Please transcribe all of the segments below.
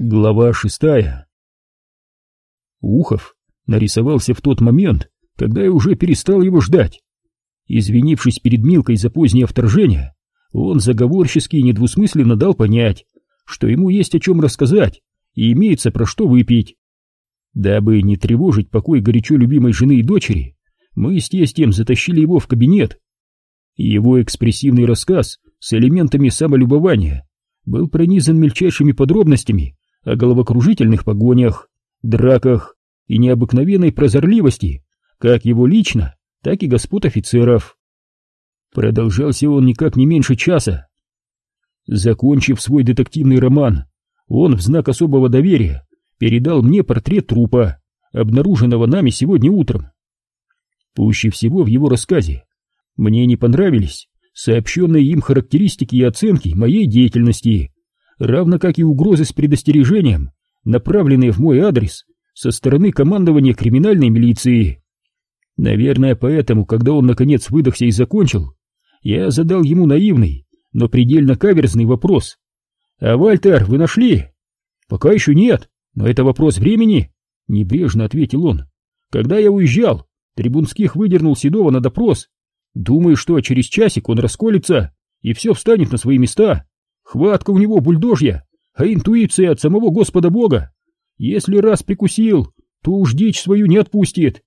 Глава шестая Ухов нарисовался в тот момент, когда я уже перестал его ждать. Извинившись перед Милкой за позднее вторжение, он заговорчески и недвусмысленно дал понять, что ему есть о чем рассказать и имеется про что выпить. Дабы не тревожить покой горячо любимой жены и дочери, мы с тестем затащили его в кабинет. Его экспрессивный рассказ с элементами самолюбования был пронизан мельчайшими подробностями о головокружительных погонях, драках и необыкновенной прозорливости, как его лично, так и господ офицеров. Продолжался он никак не меньше часа. Закончив свой детективный роман, он в знак особого доверия передал мне портрет трупа, обнаруженного нами сегодня утром. Пуще всего в его рассказе мне не понравились сообщенные им характеристики и оценки моей деятельности, равно как и угрозы с предостережением, направленные в мой адрес со стороны командования криминальной милиции. Наверное, поэтому, когда он наконец выдохся и закончил, я задал ему наивный, но предельно каверзный вопрос. «А Вальтер вы нашли?» «Пока еще нет, но это вопрос времени», — небрежно ответил он. «Когда я уезжал, Трибунских выдернул Седова на допрос. Думаю, что через часик он расколется, и все встанет на свои места. Хватка у него бульдожья, а интуиция от самого Господа Бога. Если раз прикусил, то уж дичь свою не отпустит.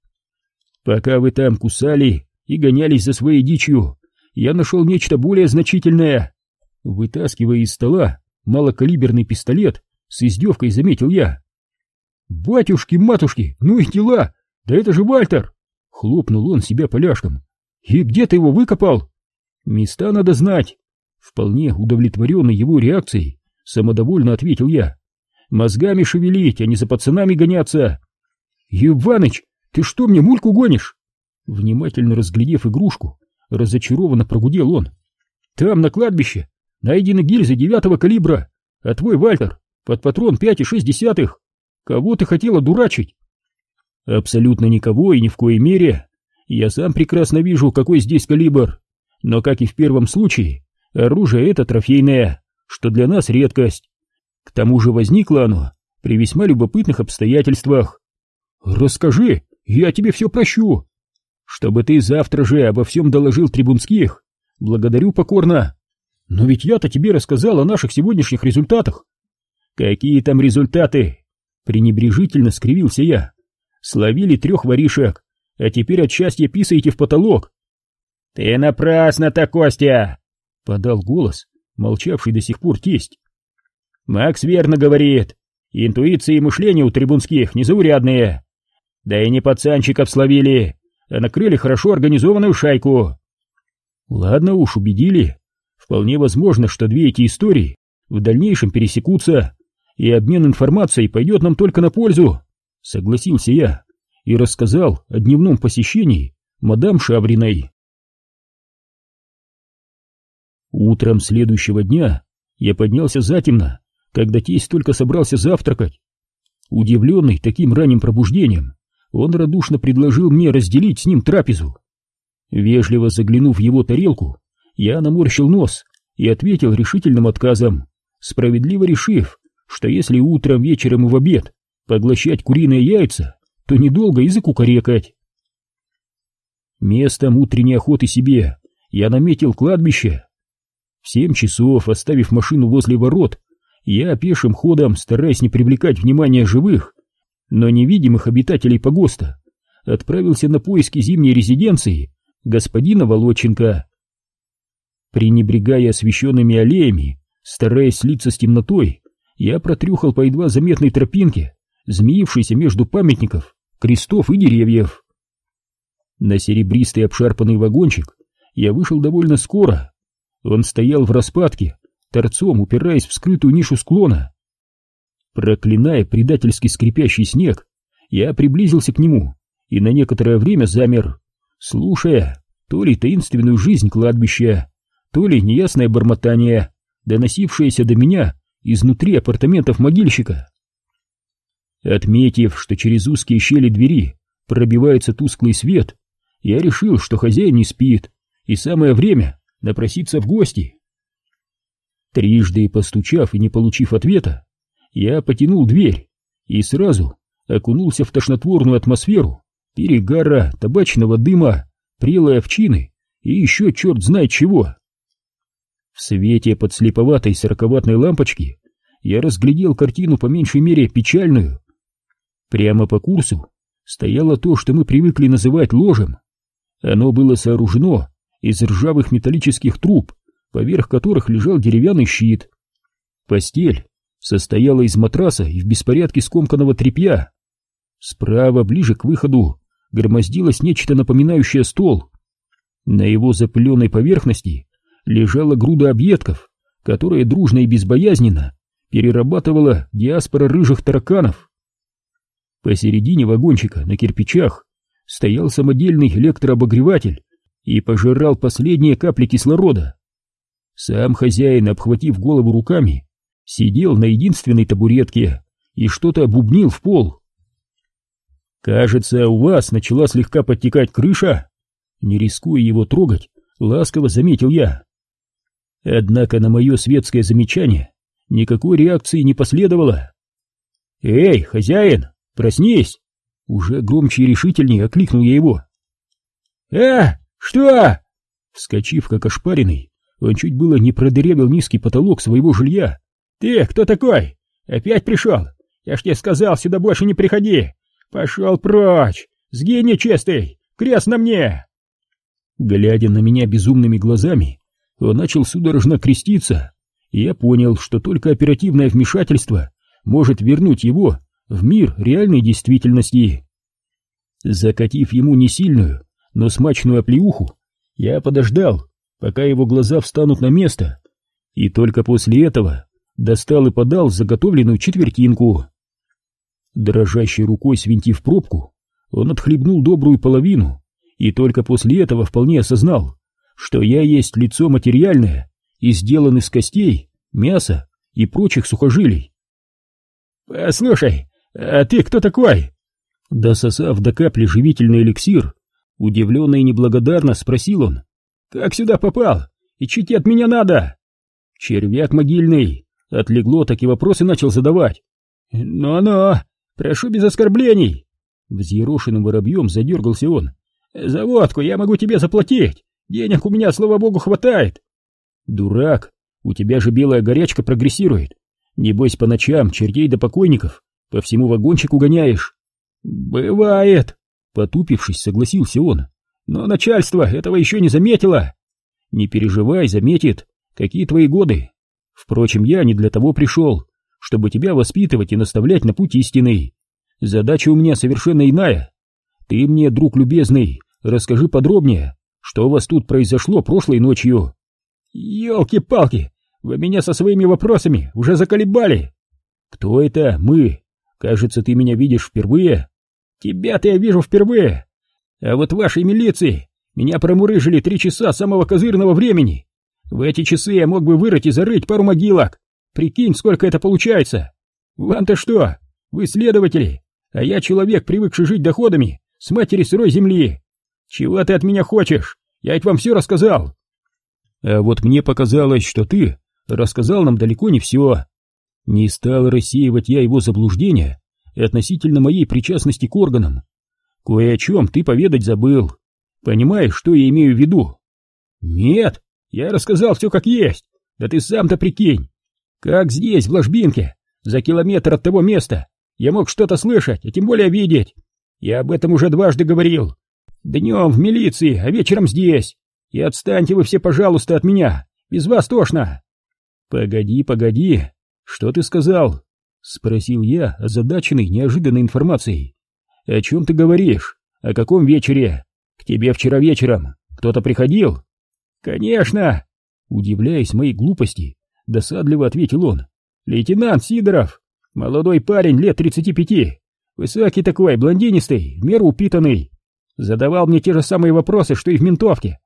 Пока вы там кусали и гонялись за своей дичью, я нашел нечто более значительное. Вытаскивая из стола малокалиберный пистолет, с издевкой заметил я. «Батюшки-матушки, ну и дела! Да это же Вальтер!» Хлопнул он себя поляшком. «И где ты его выкопал?» «Места надо знать!» Вполне удовлетворенный его реакцией, самодовольно ответил я. «Мозгами шевелить, а не за пацанами гоняться!» «Иваныч, ты что мне мульку гонишь?» Внимательно разглядев игрушку, разочарованно прогудел он. «Там, на кладбище, найдены гильзы девятого калибра, а твой Вальтер под патрон пять и шесть десятых. Кого ты хотела дурачить?» «Абсолютно никого и ни в коей мере. Я сам прекрасно вижу, какой здесь калибр. Но, как и в первом случае, оружие это трофейное, что для нас редкость. К тому же возникло оно при весьма любопытных обстоятельствах. Расскажи, я тебе все прощу. Чтобы ты завтра же обо всем доложил трибунских. Благодарю покорно. Но ведь я-то тебе рассказал о наших сегодняшних результатах. Какие там результаты? Пренебрежительно скривился я. Словили трех воришек, а теперь от счастья писаете в потолок. Ты напрасно-то, Костя! Подал голос, молчавший до сих пор тесть. Макс верно говорит. Интуиция и мышление у трибунских незаурядные. Да и не пацанчиков словили, а накрыли хорошо организованную шайку. Ладно уж, убедили. Вполне возможно, что две эти истории в дальнейшем пересекутся, и обмен информацией пойдет нам только на пользу, согласился я и рассказал о дневном посещении мадам Шавриной. Утром следующего дня я поднялся затемно, когда тесть только собрался завтракать. Удивленный таким ранним пробуждением, он радушно предложил мне разделить с ним трапезу. Вежливо заглянув в его тарелку, я наморщил нос и ответил решительным отказом, справедливо решив, что если утром, вечером и в обед поглощать куриные яйца, то недолго язык укорекать. Местом утренней охоты себе я наметил кладбище. В семь часов, оставив машину возле ворот, я пешим ходом, стараясь не привлекать внимания живых, но невидимых обитателей погоста, отправился на поиски зимней резиденции господина Волоченко. Пренебрегая освещенными аллеями, стараясь слиться с темнотой, я протрюхал по едва заметной тропинке, змеившейся между памятников, крестов и деревьев. На серебристый обшарпанный вагончик я вышел довольно скоро. Он стоял в распадке, торцом упираясь в скрытую нишу склона. Проклиная предательски скрипящий снег, я приблизился к нему и на некоторое время замер, слушая то ли таинственную жизнь кладбища, то ли неясное бормотание, доносившееся до меня изнутри апартаментов могильщика. Отметив, что через узкие щели двери пробивается тусклый свет, я решил, что хозяин не спит, и самое время напроситься в гости. Трижды постучав и не получив ответа, я потянул дверь и сразу окунулся в тошнотворную атмосферу перегара, табачного дыма, прелой овчины и еще черт знает чего. В свете подслеповатой сороковатной лампочки я разглядел картину по меньшей мере печальную. Прямо по курсу стояло то, что мы привыкли называть ложем. Оно было сооружено из ржавых металлических труб, поверх которых лежал деревянный щит. Постель состояла из матраса и в беспорядке скомканного тряпья. Справа, ближе к выходу, громоздилось нечто напоминающее стол. На его запыленной поверхности лежала груда объедков, которая дружно и безбоязненно перерабатывала диаспора рыжих тараканов. Посередине вагончика на кирпичах стоял самодельный электрообогреватель и пожирал последние капли кислорода. Сам хозяин, обхватив голову руками, сидел на единственной табуретке и что-то бубнил в пол. «Кажется, у вас начала слегка подтекать крыша?» Не рискуя его трогать, ласково заметил я. Однако на мое светское замечание никакой реакции не последовало. «Эй, хозяин, проснись!» Уже громче и решительнее окликнул я его. «А, что?» Вскочив как ошпаренный, он чуть было не продырявил низкий потолок своего жилья. «Ты кто такой? Опять пришел? Я ж тебе сказал, сюда больше не приходи! Пошел прочь! Сгинь нечистый! Крест на мне!» Глядя на меня безумными глазами, он начал судорожно креститься, и я понял, что только оперативное вмешательство может вернуть его в мир реальной действительности. Закатив ему не сильную, но смачную оплеуху, я подождал, пока его глаза встанут на место, и только после этого достал и подал заготовленную четвертинку. Дрожащей рукой свинтив пробку, он отхлебнул добрую половину и только после этого вполне осознал, что я есть лицо материальное и сделан из костей, мяса и прочих сухожилий. «Послушай, а ты кто такой?» Дососав до капли живительный эликсир, удивленно и неблагодарно спросил он. «Как сюда попал? И тебе от меня надо?» Червяк могильный отлегло, так и вопросы начал задавать. «Но-но, прошу без оскорблений!» Взъерошенным воробьем задергался он. «За водку я могу тебе заплатить! Денег у меня, слава богу, хватает!» «Дурак! У тебя же белая горячка прогрессирует! Небось, по ночам чертей до покойников по всему вагончику гоняешь!» «Бывает!» — потупившись, согласился он. «Но начальство этого еще не заметило!» «Не переживай, заметит! Какие твои годы! Впрочем, я не для того пришел, чтобы тебя воспитывать и наставлять на путь истинный. Задача у меня совершенно иная. Ты мне, друг любезный, расскажи подробнее, что у вас тут произошло прошлой ночью. Ёлки-палки, вы меня со своими вопросами уже заколебали. Кто это мы? Кажется, ты меня видишь впервые. Тебя-то я вижу впервые. А вот вашей милиции меня промурыжили три часа самого козырного времени. В эти часы я мог бы вырыть и зарыть пару могилок. Прикинь, сколько это получается. Вам-то что? Вы следователи, а я человек, привыкший жить доходами с матери сырой земли. Чего ты от меня хочешь? Я ведь вам все рассказал. А вот мне показалось, что ты рассказал нам далеко не все. Не стал рассеивать я его заблуждения относительно моей причастности к органам. Кое о чем ты поведать забыл. Понимаешь, что я имею в виду? Нет, я рассказал все как есть. Да ты сам-то прикинь. Как здесь, в ложбинке, за километр от того места, я мог что-то слышать, а тем более видеть. Я об этом уже дважды говорил. Днем в милиции, а вечером здесь. И отстаньте вы все, пожалуйста, от меня. Без вас тошно. Погоди, погоди. Что ты сказал? Спросил я, озадаченный неожиданной информацией. О чем ты говоришь? О каком вечере? К тебе вчера вечером кто-то приходил? Конечно. Удивляясь моей глупости, досадливо ответил он. Лейтенант Сидоров, молодой парень лет тридцати пяти, Высокий такой, блондинистый, в меру упитанный. Задавал мне те же самые вопросы, что и в ментовке.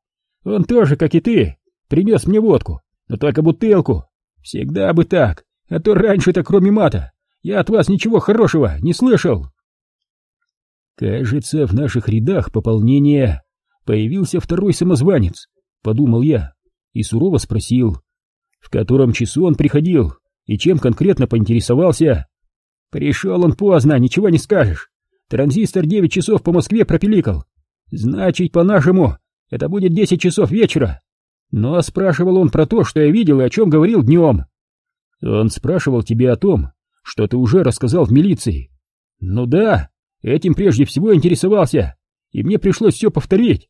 Он тоже, как и ты, принес мне водку, но только бутылку. Всегда бы так, а то раньше-то кроме мата я от вас ничего хорошего не слышал. Кажется, в наших рядах пополнение. Появился второй самозванец, подумал я, и сурово спросил, в котором часу он приходил, И чем конкретно поинтересовался? Пришел он поздно, ничего не скажешь. Транзистор 9 часов по Москве пропиликал. Значит, по-нашему, это будет 10 часов вечера. Но спрашивал он про то, что я видел и о чем говорил днем. Он спрашивал тебе о том, что ты уже рассказал в милиции. Ну да, этим прежде всего интересовался, и мне пришлось все повторить.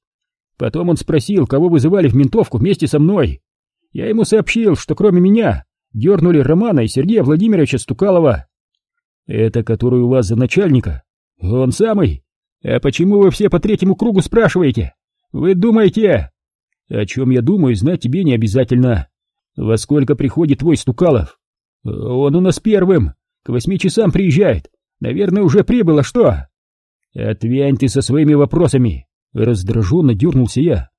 Потом он спросил, кого вызывали в ментовку вместе со мной. Я ему сообщил, что кроме меня дернули Романа и Сергея Владимировича Стукалова. Это который у вас за начальника? Он самый? А почему вы все по третьему кругу спрашиваете? Вы думаете... О чем я думаю, знать тебе не обязательно. Во сколько приходит твой Стукалов? Он у нас первым. К восьми часам приезжает. Наверное, уже прибыло, что? Отвянь ты со своими вопросами. Раздраженно дернулся я.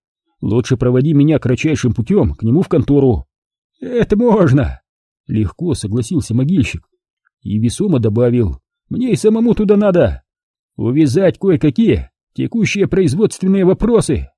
Лучше проводи меня кратчайшим путем к нему в контору. Это можно. Легко согласился могильщик. И весомо добавил. Мне и самому туда надо. Увязать кое-какие текущие производственные вопросы.